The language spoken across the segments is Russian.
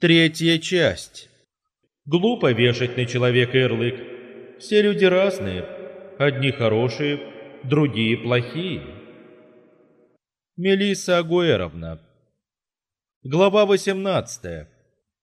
Третья часть. Глупо вешать на человека ярлык. Все люди разные. Одни хорошие, другие плохие. Мелисса Агуэровна. Глава 18.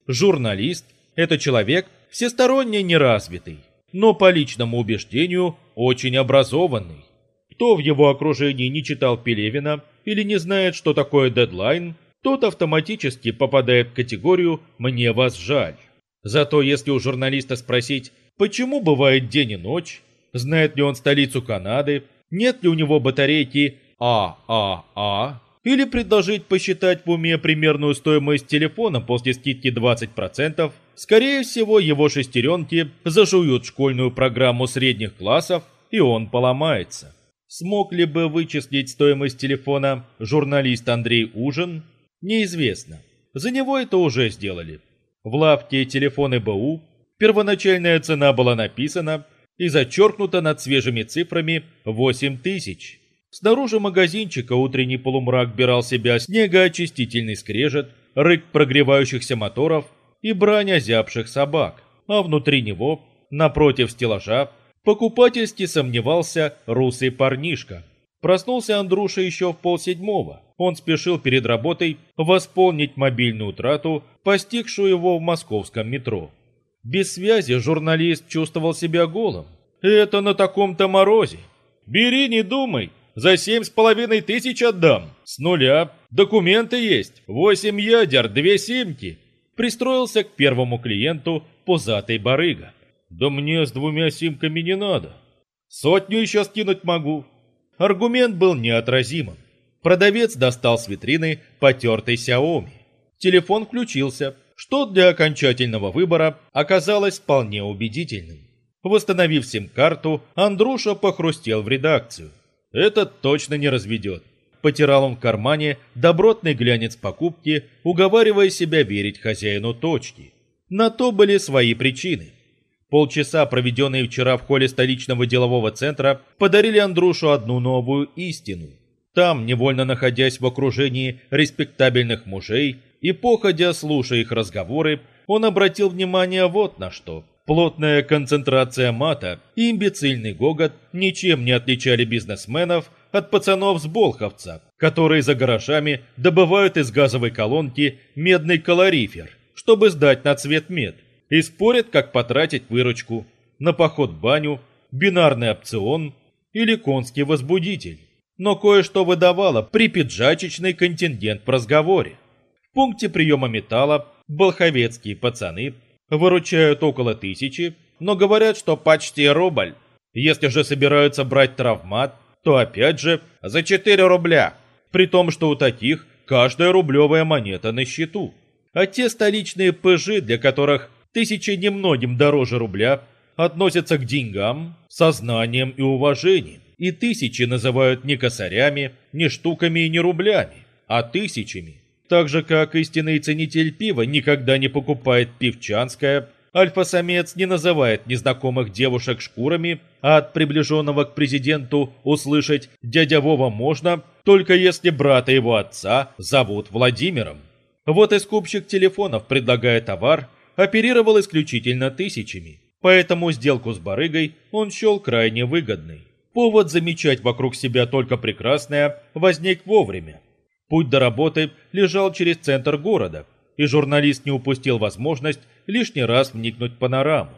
Журналист – это человек всесторонне неразвитый, но по личному убеждению очень образованный. Кто в его окружении не читал Пелевина или не знает, что такое дедлайн – тот автоматически попадает в категорию «мне вас жаль». Зато если у журналиста спросить, почему бывает день и ночь, знает ли он столицу Канады, нет ли у него батарейки ААА, или предложить посчитать в уме примерную стоимость телефона после скидки 20%, скорее всего его шестеренки зажуют школьную программу средних классов, и он поломается. Смог ли бы вычислить стоимость телефона журналист Андрей Ужин, Неизвестно. За него это уже сделали. В лавке телефоны БУ первоначальная цена была написана и зачеркнута над свежими цифрами 8 тысяч. Снаружи магазинчика утренний полумрак бирал себя снегоочистительный скрежет, рык прогревающихся моторов и брань озябших собак, а внутри него, напротив стеллажа, покупательски сомневался русый парнишка. Проснулся Андруша еще в полседьмого. Он спешил перед работой восполнить мобильную утрату, постигшую его в московском метро. Без связи журналист чувствовал себя голым. Это на таком-то морозе. Бери, не думай. За семь с половиной тысяч отдам. С нуля. Документы есть. Восемь ядер, две симки. Пристроился к первому клиенту пузатый барыга. Да мне с двумя симками не надо. Сотню еще скинуть могу. Аргумент был неотразимым. Продавец достал с витрины потертый Xiaomi. Телефон включился, что для окончательного выбора оказалось вполне убедительным. Восстановив сим-карту, Андруша похрустел в редакцию. Этот точно не разведет. Потирал он в кармане добротный глянец покупки, уговаривая себя верить хозяину точки. На то были свои причины. Полчаса, проведенные вчера в холле столичного делового центра, подарили Андрушу одну новую истину. Там, невольно находясь в окружении респектабельных мужей и походя слушая их разговоры, он обратил внимание вот на что. Плотная концентрация мата и имбецильный гогот ничем не отличали бизнесменов от пацанов с Болховца, которые за гаражами добывают из газовой колонки медный калорифер, чтобы сдать на цвет мед и спорят, как потратить выручку на поход в баню, бинарный опцион или конский возбудитель. Но кое-что выдавало припиджачечный контингент в разговоре. В пункте приема металла болховецкие пацаны выручают около тысячи, но говорят, что почти рубль. Если же собираются брать травмат, то опять же за 4 рубля, при том, что у таких каждая рублевая монета на счету. А те столичные пыжи, для которых тысяча немногим дороже рубля, относятся к деньгам, сознанием и уважением. И тысячи называют не косарями, не штуками и не рублями, а тысячами. Так же, как истинный ценитель пива никогда не покупает пивчанское, альфа-самец не называет незнакомых девушек шкурами, а от приближенного к президенту услышать «дядя Вова» можно, только если брата его отца зовут Владимиром. Вот и скупщик телефонов, предлагая товар, оперировал исключительно тысячами, поэтому сделку с барыгой он счел крайне выгодной. Повод замечать вокруг себя только прекрасное возник вовремя. Путь до работы лежал через центр города, и журналист не упустил возможность лишний раз вникнуть в панораму.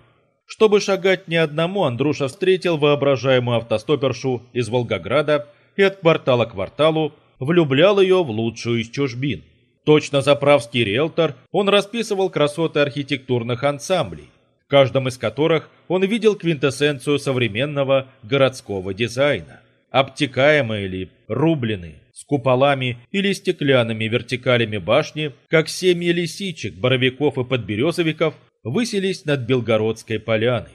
Чтобы шагать не одному, Андруша встретил воображаемую автостопершу из Волгограда и от квартала к кварталу влюблял ее в лучшую из чужбин. Точно заправский риэлтор, он расписывал красоты архитектурных ансамблей, в каждом из которых он видел квинтэссенцию современного городского дизайна. Обтекаемые ли, рубленые, с куполами или стеклянными вертикалями башни, как семьи лисичек, боровиков и подберезовиков, высились над Белгородской поляной.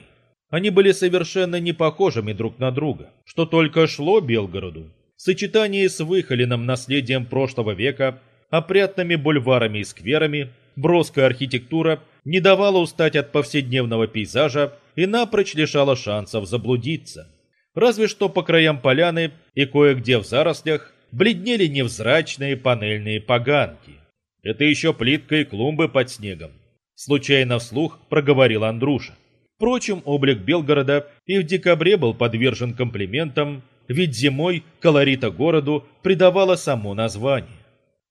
Они были совершенно не похожими друг на друга, что только шло Белгороду. В сочетании с выхоленным наследием прошлого века опрятными бульварами и скверами, броская архитектура не давала устать от повседневного пейзажа и напрочь лишала шансов заблудиться. Разве что по краям поляны и кое-где в зарослях бледнели невзрачные панельные поганки. Это еще плитка и клумбы под снегом. Случайно вслух проговорил Андруша. Впрочем, облик Белгорода и в декабре был подвержен комплиментам, ведь зимой колорита городу придавало само название.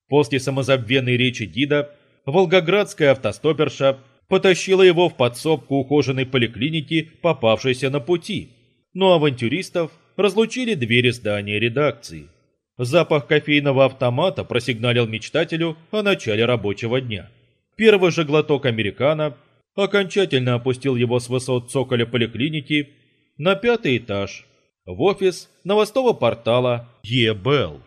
После самозабвенной речи Дида волгоградская автостоперша потащила его в подсобку ухоженной поликлиники, попавшейся на пути. Но авантюристов разлучили двери здания редакции. Запах кофейного автомата просигналил мечтателю о начале рабочего дня. Первый же глоток американо окончательно опустил его с высот цоколя поликлиники на пятый этаж, в офис новостного портала «Е-Белл».